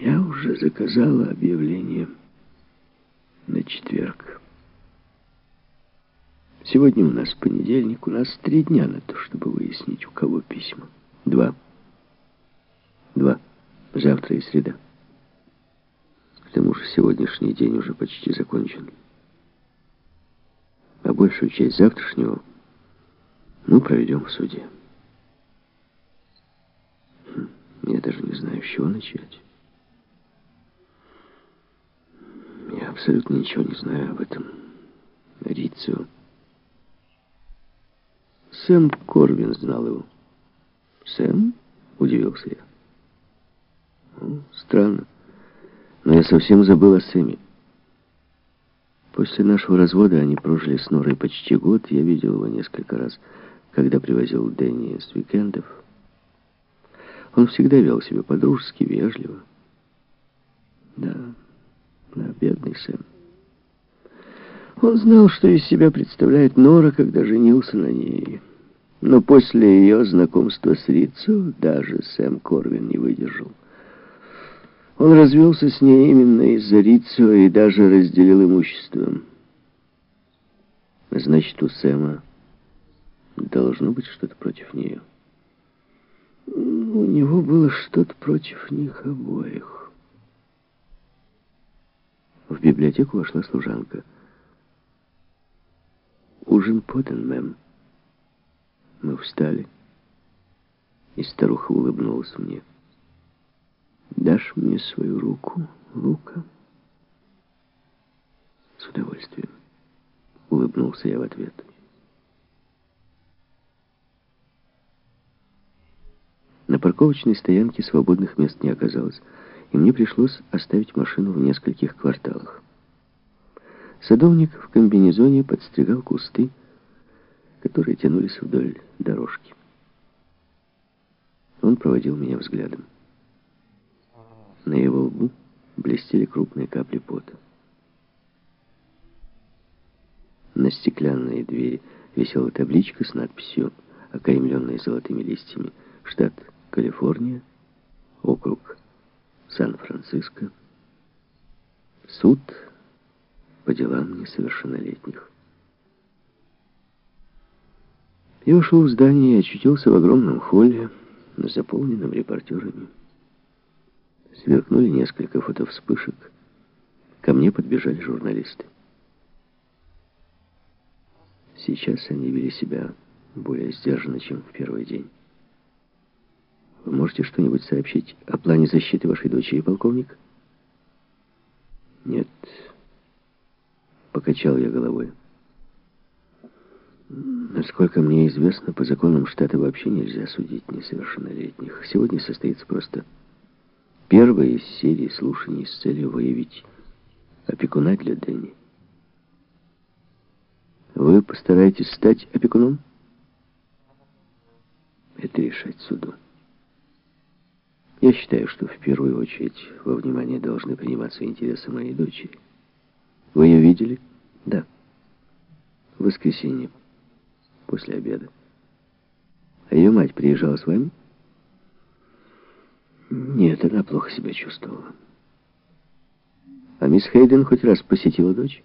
Я уже заказала объявление на четверг. Сегодня у нас понедельник, у нас три дня на то, чтобы выяснить, у кого письма. Два. Два. Завтра и среда. К тому же сегодняшний день уже почти закончен. А большую часть завтрашнего мы проведем в суде. Хм, я даже не знаю, с чего начать. Я абсолютно ничего не знаю об этом Рицио. Сэм Корвин знал его. Сэм? Удивился я. Странно. Но я совсем забыл о Сэме. После нашего развода они прожили с Норой почти год. Я видел его несколько раз, когда привозил Дэнни с уикендов. Он всегда вел себя по-дружески, вежливо. Бедный Сэм. Он знал, что из себя представляет Нора, когда женился на ней. Но после ее знакомства с Рицу даже Сэм Корвин не выдержал. Он развелся с ней именно из-за Рицу и даже разделил имущество. Значит, у Сэма должно быть что-то против нее. У него было что-то против них обоих. В библиотеку вошла служанка. «Ужин подан, мэм». Мы встали, и старуха улыбнулась мне. «Дашь мне свою руку, Лука?» «С удовольствием», — улыбнулся я в ответ. На парковочной стоянке свободных мест не оказалось, и мне пришлось оставить машину в нескольких кварталах. Садовник в комбинезоне подстригал кусты, которые тянулись вдоль дорожки. Он проводил меня взглядом. На его лбу блестели крупные капли пота. На стеклянной двери висела табличка с надписью, окаймленной золотыми листьями, штат Калифорния, округ Сан-Франциско, суд по делам несовершеннолетних. Я ушел в здание и очутился в огромном холле, заполненном репортерами. Сверкнули несколько фотовспышек. Ко мне подбежали журналисты. Сейчас они вели себя более сдержанно, чем в первый день. Вы можете что-нибудь сообщить о плане защиты вашей дочери, полковник? Нет. Покачал я головой. Насколько мне известно, по законам штата вообще нельзя судить несовершеннолетних. Сегодня состоится просто первая из серии слушаний с целью выявить опекуна для Дэнни. Вы постараетесь стать опекуном? Это решать суду. Я считаю, что в первую очередь во внимание должны приниматься интересы моей дочери. Вы ее видели? Да. В воскресенье после обеда. А ее мать приезжала с вами? Нет, она плохо себя чувствовала. А мисс Хейден хоть раз посетила дочь?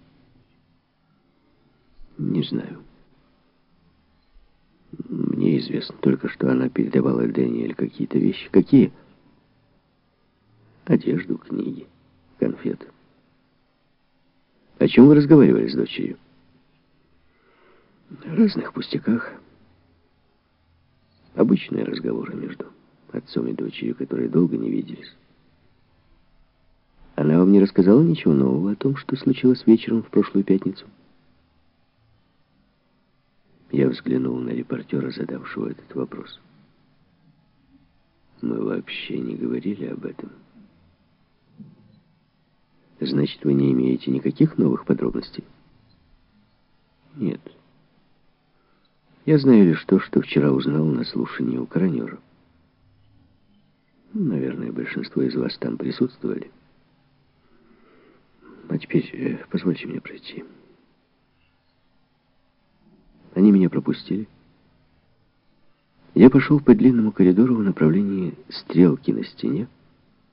Не знаю. Мне известно только, что она передавала Дэниэль какие-то вещи. Какие? Одежду, книги, конфеты. О чем вы разговаривали с дочерью? разных пустяках. Обычные разговоры между отцом и дочерью, которые долго не виделись. Она вам не рассказала ничего нового о том, что случилось вечером в прошлую пятницу? Я взглянул на репортера, задавшего этот вопрос. Мы вообще не говорили об этом. Значит, вы не имеете никаких новых подробностей? Нет. Я знаю лишь то, что вчера узнал на слушании у коронера. Наверное, большинство из вас там присутствовали. А теперь э, позвольте мне пройти. Они меня пропустили. Я пошел по длинному коридору в направлении стрелки на стене,